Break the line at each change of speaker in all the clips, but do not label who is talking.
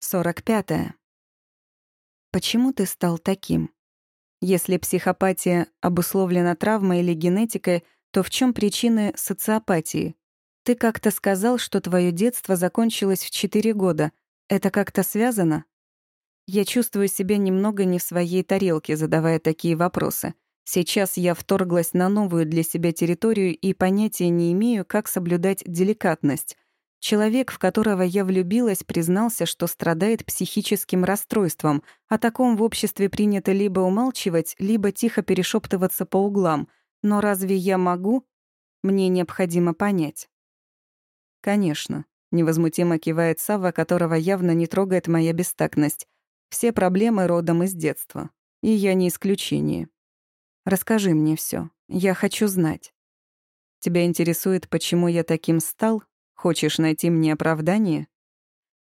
45. -е. Почему ты стал таким? Если психопатия обусловлена травмой или генетикой, то в чем причины социопатии? Ты как-то сказал, что твое детство закончилось в 4 года. Это как-то связано? Я чувствую себя немного не в своей тарелке, задавая такие вопросы. Сейчас я вторглась на новую для себя территорию и понятия не имею, как соблюдать деликатность — Человек, в которого я влюбилась, признался, что страдает психическим расстройством. О таком в обществе принято либо умалчивать, либо тихо перешептываться по углам. Но разве я могу? Мне необходимо понять. Конечно. Невозмутимо кивает Сава, которого явно не трогает моя бестактность. Все проблемы родом из детства. И я не исключение. Расскажи мне все. Я хочу знать. Тебя интересует, почему я таким стал? Хочешь найти мне оправдание?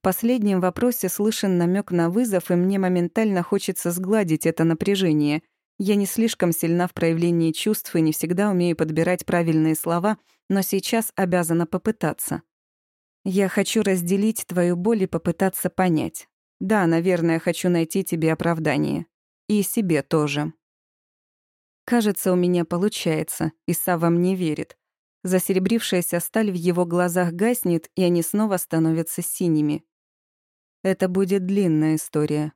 В последнем вопросе слышен намек на вызов, и мне моментально хочется сгладить это напряжение. Я не слишком сильна в проявлении чувств и не всегда умею подбирать правильные слова, но сейчас обязана попытаться. Я хочу разделить твою боль и попытаться понять. Да, наверное, хочу найти тебе оправдание. И себе тоже. Кажется, у меня получается, и Сава мне верит. Засеребрившаяся сталь в его глазах гаснет, и они снова становятся синими. Это будет длинная история.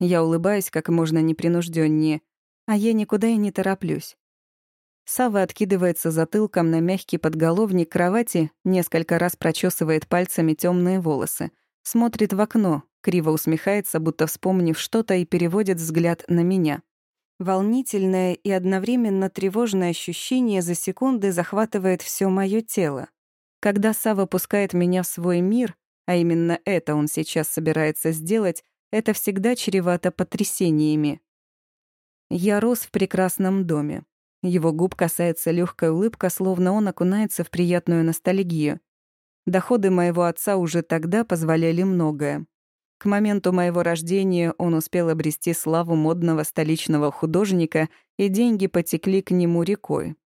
Я улыбаюсь как можно непринужденнее, а я никуда и не тороплюсь. Сава откидывается затылком на мягкий подголовник кровати, несколько раз прочесывает пальцами темные волосы, смотрит в окно, криво усмехается, будто вспомнив что-то, и переводит взгляд на меня. Волнительное и одновременно тревожное ощущение за секунды захватывает все мое тело. Когда Сава пускает меня в свой мир, а именно это он сейчас собирается сделать, это всегда чревато потрясениями. Я рос в прекрасном доме. Его губ касается легкая улыбка, словно он окунается в приятную ностальгию. Доходы моего отца уже тогда позволяли многое. К моменту моего рождения он успел обрести славу модного столичного художника, и деньги потекли к нему рекой.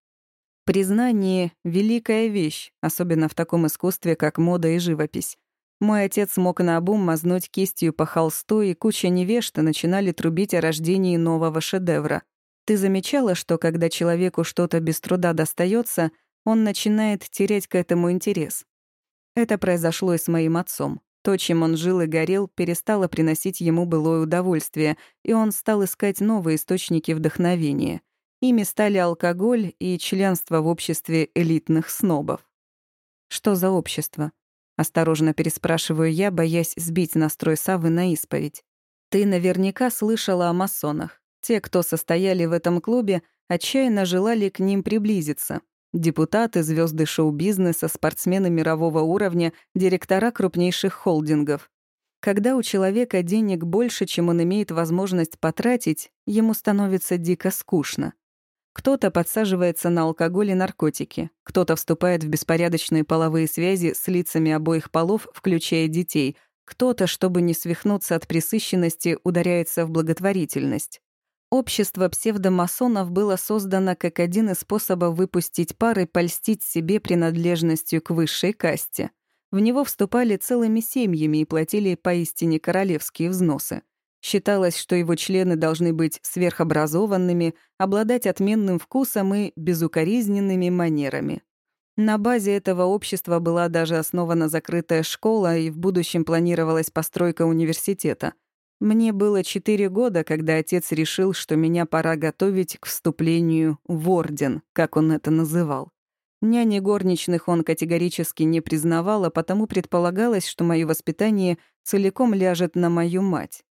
Признание — великая вещь, особенно в таком искусстве, как мода и живопись. Мой отец мог наобум мазнуть кистью по холсту, и куча невежд начинали трубить о рождении нового шедевра. Ты замечала, что когда человеку что-то без труда достается, он начинает терять к этому интерес? Это произошло и с моим отцом. То, чем он жил и горел, перестало приносить ему былое удовольствие, и он стал искать новые источники вдохновения. Ими стали алкоголь и членство в обществе элитных снобов. «Что за общество?» — осторожно переспрашиваю я, боясь сбить настрой Савы на исповедь. «Ты наверняка слышала о масонах. Те, кто состояли в этом клубе, отчаянно желали к ним приблизиться, Депутаты, звезды шоу-бизнеса, спортсмены мирового уровня, директора крупнейших холдингов. Когда у человека денег больше, чем он имеет возможность потратить, ему становится дико скучно. Кто-то подсаживается на алкоголь и наркотики, кто-то вступает в беспорядочные половые связи с лицами обоих полов, включая детей, кто-то, чтобы не свихнуться от пресыщенности, ударяется в благотворительность. Общество псевдомасонов было создано как один из способов выпустить пар и польстить себе принадлежностью к высшей касте. В него вступали целыми семьями и платили поистине королевские взносы. Считалось, что его члены должны быть сверхобразованными, обладать отменным вкусом и безукоризненными манерами. На базе этого общества была даже основана закрытая школа, и в будущем планировалась постройка университета — мне было четыре года, когда отец решил, что меня пора готовить к вступлению в орден, как он это называл. Няни горничных он категорически не признавал, а потому предполагалось, что мое воспитание целиком ляжет на мою мать.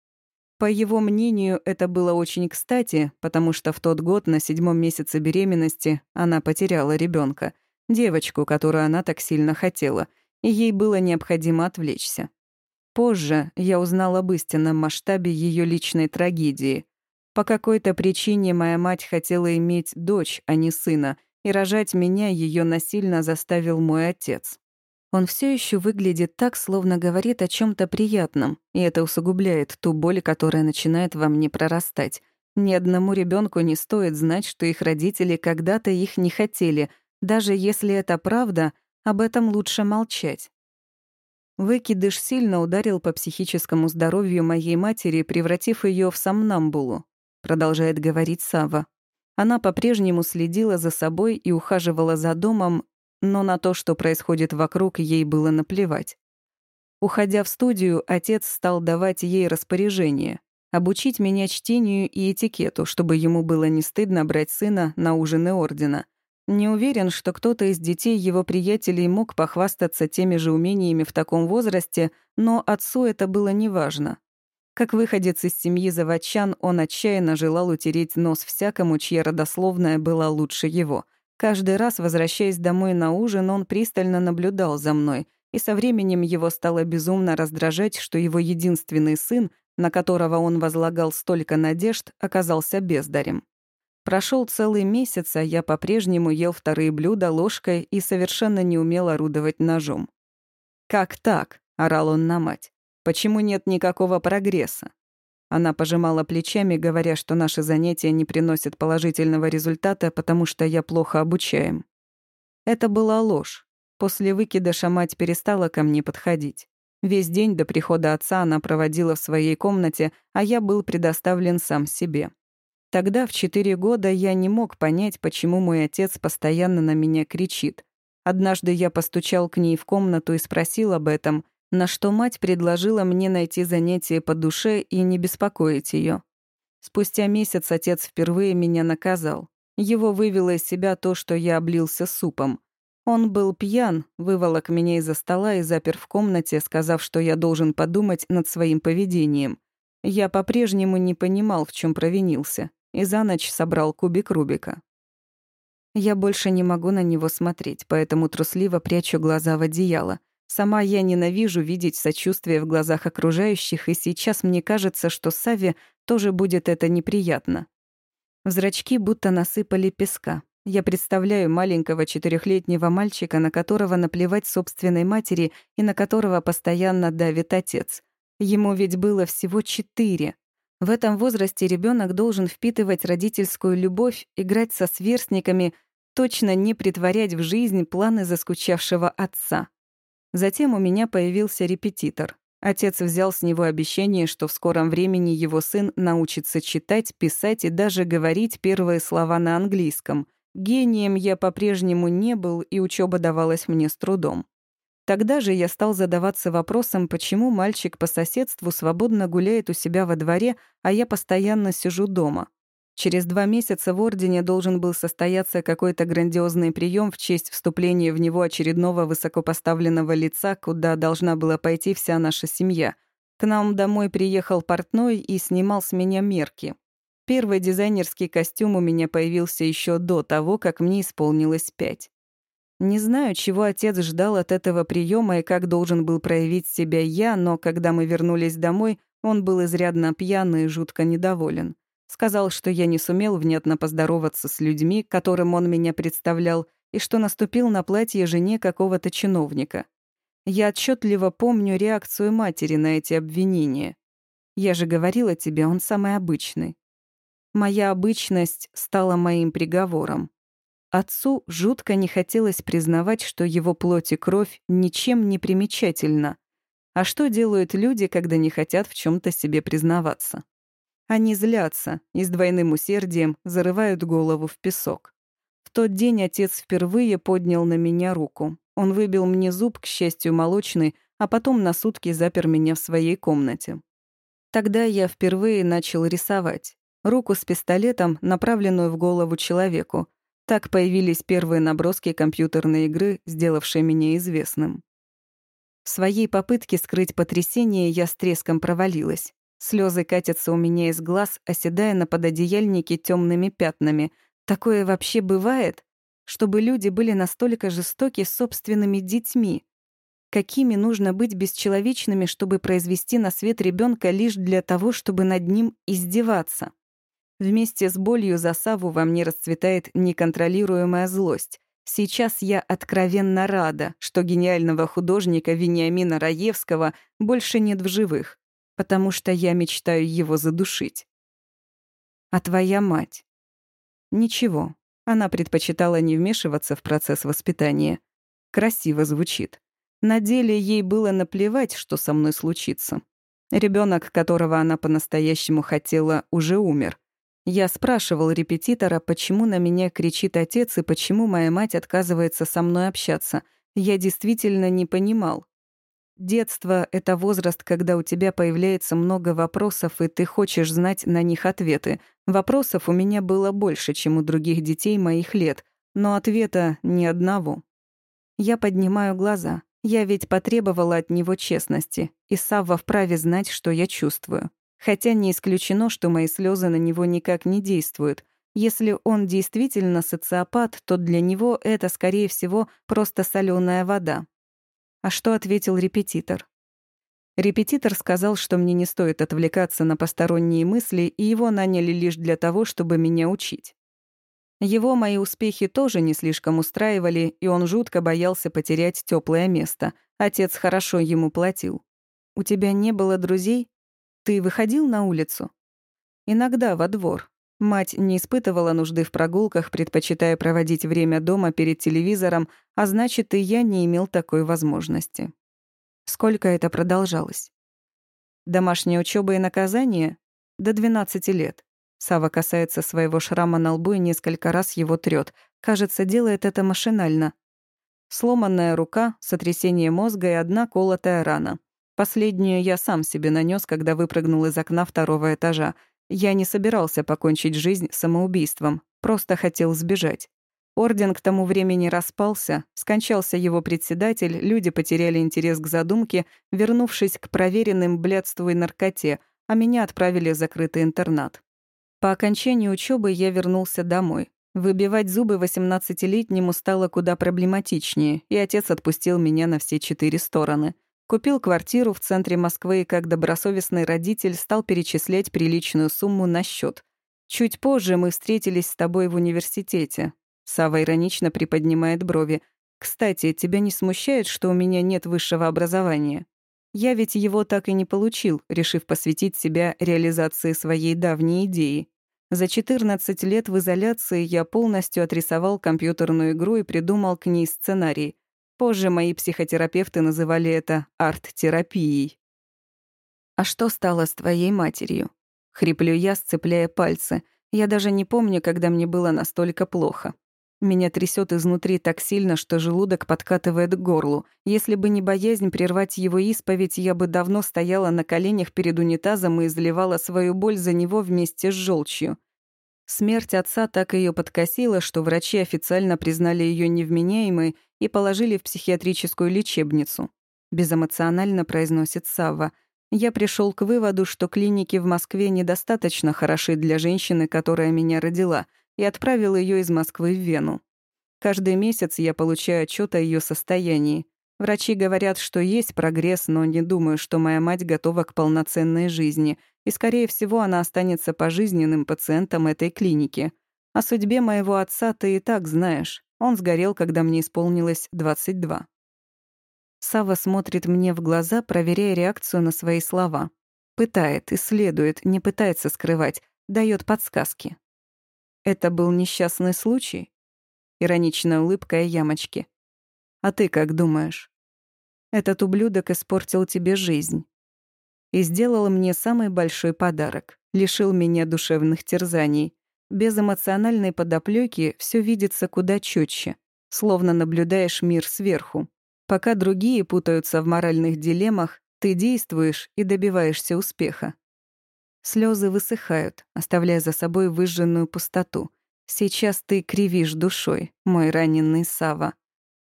По его мнению, это было очень кстати, потому что в тот год, на седьмом месяце беременности, она потеряла ребенка, девочку, которую она так сильно хотела, и ей было необходимо отвлечься. Позже я узнал об истинном масштабе ее личной трагедии. По какой-то причине моя мать хотела иметь дочь, а не сына, и рожать меня ее насильно заставил мой отец. Он все еще выглядит так, словно говорит о чем то приятном, и это усугубляет ту боль, которая начинает во мне прорастать. Ни одному ребенку не стоит знать, что их родители когда-то их не хотели. Даже если это правда, об этом лучше молчать. Выкидыш сильно ударил по психическому здоровью моей матери, превратив ее в сомнамбулу, продолжает говорить Сава. Она по-прежнему следила за собой и ухаживала за домом, но на то, что происходит вокруг, ей было наплевать. Уходя в студию, отец стал давать ей распоряжение — обучить меня чтению и этикету, чтобы ему было не стыдно брать сына на ужины ордена. Не уверен, что кто-то из детей его приятелей мог похвастаться теми же умениями в таком возрасте, но отцу это было неважно. Как выходец из семьи заводчан, он отчаянно желал утереть нос всякому, чья родословная была лучше его. Каждый раз, возвращаясь домой на ужин, он пристально наблюдал за мной, и со временем его стало безумно раздражать, что его единственный сын, на которого он возлагал столько надежд, оказался бездарем. Прошел целый месяц, а я по-прежнему ел вторые блюда ложкой и совершенно не умел орудовать ножом. «Как так?» — орал он на мать. Почему нет никакого прогресса? Она пожимала плечами, говоря, что наши занятия не приносят положительного результата, потому что я плохо обучаем. Это была ложь. После выкидыша мать перестала ко мне подходить. Весь день до прихода отца она проводила в своей комнате, а я был предоставлен сам себе. Тогда, в четыре года, я не мог понять, почему мой отец постоянно на меня кричит. Однажды я постучал к ней в комнату и спросил об этом, на что мать предложила мне найти занятие по душе и не беспокоить ее. Спустя месяц отец впервые меня наказал. Его вывело из себя то, что я облился супом. Он был пьян, выволок меня из-за стола и запер в комнате, сказав, что я должен подумать над своим поведением. Я по-прежнему не понимал, в чем провинился, и за ночь собрал кубик Рубика. Я больше не могу на него смотреть, поэтому трусливо прячу глаза в одеяло — Сама я ненавижу видеть сочувствие в глазах окружающих, и сейчас мне кажется, что Саве тоже будет это неприятно. В зрачки будто насыпали песка. Я представляю маленького четырехлетнего мальчика, на которого наплевать собственной матери и на которого постоянно давит отец. Ему ведь было всего четыре. В этом возрасте ребенок должен впитывать родительскую любовь, играть со сверстниками, точно не притворять в жизнь планы заскучавшего отца. Затем у меня появился репетитор. Отец взял с него обещание, что в скором времени его сын научится читать, писать и даже говорить первые слова на английском. Гением я по-прежнему не был, и учеба давалась мне с трудом. Тогда же я стал задаваться вопросом, почему мальчик по соседству свободно гуляет у себя во дворе, а я постоянно сижу дома. Через два месяца в Ордене должен был состояться какой-то грандиозный прием в честь вступления в него очередного высокопоставленного лица, куда должна была пойти вся наша семья. К нам домой приехал портной и снимал с меня мерки. Первый дизайнерский костюм у меня появился еще до того, как мне исполнилось пять. Не знаю, чего отец ждал от этого приема и как должен был проявить себя я, но когда мы вернулись домой, он был изрядно пьян и жутко недоволен. Сказал, что я не сумел внятно поздороваться с людьми, которым он меня представлял, и что наступил на платье жене какого-то чиновника. Я отчетливо помню реакцию матери на эти обвинения. Я же говорила тебе, он самый обычный. Моя обычность стала моим приговором. Отцу жутко не хотелось признавать, что его плоть и кровь ничем не примечательна. А что делают люди, когда не хотят в чем то себе признаваться? Они злятся и с двойным усердием зарывают голову в песок. В тот день отец впервые поднял на меня руку. Он выбил мне зуб, к счастью, молочный, а потом на сутки запер меня в своей комнате. Тогда я впервые начал рисовать. Руку с пистолетом, направленную в голову человеку. Так появились первые наброски компьютерной игры, сделавшие меня известным. В своей попытке скрыть потрясение я с треском провалилась. Слезы катятся у меня из глаз, оседая на пододеяльнике темными пятнами. Такое вообще бывает? Чтобы люди были настолько жестоки с собственными детьми. Какими нужно быть бесчеловечными, чтобы произвести на свет ребенка лишь для того, чтобы над ним издеваться? Вместе с болью за Саву во мне расцветает неконтролируемая злость. Сейчас я откровенно рада, что гениального художника Вениамина Раевского больше нет в живых потому что я мечтаю его задушить. А твоя мать? Ничего, она предпочитала не вмешиваться в процесс воспитания. Красиво звучит. На деле ей было наплевать, что со мной случится. Ребенок, которого она по-настоящему хотела, уже умер. Я спрашивал репетитора, почему на меня кричит отец и почему моя мать отказывается со мной общаться. Я действительно не понимал. Детство — это возраст, когда у тебя появляется много вопросов, и ты хочешь знать на них ответы. Вопросов у меня было больше, чем у других детей моих лет, но ответа ни одного. Я поднимаю глаза. Я ведь потребовала от него честности, и Савва вправе знать, что я чувствую. Хотя не исключено, что мои слезы на него никак не действуют. Если он действительно социопат, то для него это, скорее всего, просто соленая вода. А что ответил репетитор? Репетитор сказал, что мне не стоит отвлекаться на посторонние мысли, и его наняли лишь для того, чтобы меня учить. Его мои успехи тоже не слишком устраивали, и он жутко боялся потерять теплое место. Отец хорошо ему платил. «У тебя не было друзей? Ты выходил на улицу?» «Иногда во двор. Мать не испытывала нужды в прогулках, предпочитая проводить время дома перед телевизором, а значит, и я не имел такой возможности». Сколько это продолжалось? Домашняя учеба и наказание? До 12 лет. Сава касается своего шрама на лбу и несколько раз его трёт. Кажется, делает это машинально. Сломанная рука, сотрясение мозга и одна колотая рана. Последнюю я сам себе нанес, когда выпрыгнул из окна второго этажа. Я не собирался покончить жизнь самоубийством, просто хотел сбежать. Орден к тому времени распался, скончался его председатель, люди потеряли интерес к задумке, вернувшись к проверенным блядству и наркоте, а меня отправили в закрытый интернат. По окончании учебы я вернулся домой. Выбивать зубы 18-летнему стало куда проблематичнее, и отец отпустил меня на все четыре стороны. Купил квартиру в центре Москвы и как добросовестный родитель стал перечислять приличную сумму на счет. Чуть позже мы встретились с тобой в университете. Сава иронично приподнимает брови. «Кстати, тебя не смущает, что у меня нет высшего образования?» Я ведь его так и не получил, решив посвятить себя реализации своей давней идеи. За 14 лет в изоляции я полностью отрисовал компьютерную игру и придумал к ней сценарий. Позже мои психотерапевты называли это арт-терапией. «А что стало с твоей матерью?» Хриплю я, сцепляя пальцы. Я даже не помню, когда мне было настолько плохо. Меня трясет изнутри так сильно, что желудок подкатывает к горлу. Если бы не боязнь прервать его исповедь, я бы давно стояла на коленях перед унитазом и изливала свою боль за него вместе с желчью. Смерть отца так ее подкосила, что врачи официально признали ее невменяемой и положили в психиатрическую лечебницу. Безэмоционально произносит Савва. Я пришел к выводу, что клиники в Москве недостаточно хороши для женщины, которая меня родила — и отправил ее из Москвы в Вену. Каждый месяц я получаю отчет о ее состоянии. Врачи говорят, что есть прогресс, но не думаю, что моя мать готова к полноценной жизни, и, скорее всего, она останется пожизненным пациентом этой клиники. О судьбе моего отца ты и так знаешь. Он сгорел, когда мне исполнилось 22. Сава смотрит мне в глаза, проверяя реакцию на свои слова. Пытает, исследует, не пытается скрывать, дает подсказки. Это был несчастный случай? Ироничная улыбка и ямочки. А ты как думаешь? Этот ублюдок испортил тебе жизнь. И сделал мне самый большой подарок. Лишил меня душевных терзаний. Без эмоциональной подоплёки все видится куда четче, словно наблюдаешь мир сверху. Пока другие путаются в моральных дилеммах, ты действуешь и добиваешься успеха. Слезы высыхают, оставляя за собой выжженную пустоту. Сейчас ты кривишь душой, мой раненый Сава.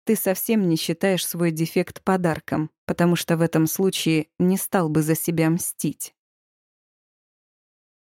Ты совсем не считаешь свой дефект подарком, потому что в этом случае не стал бы за себя мстить.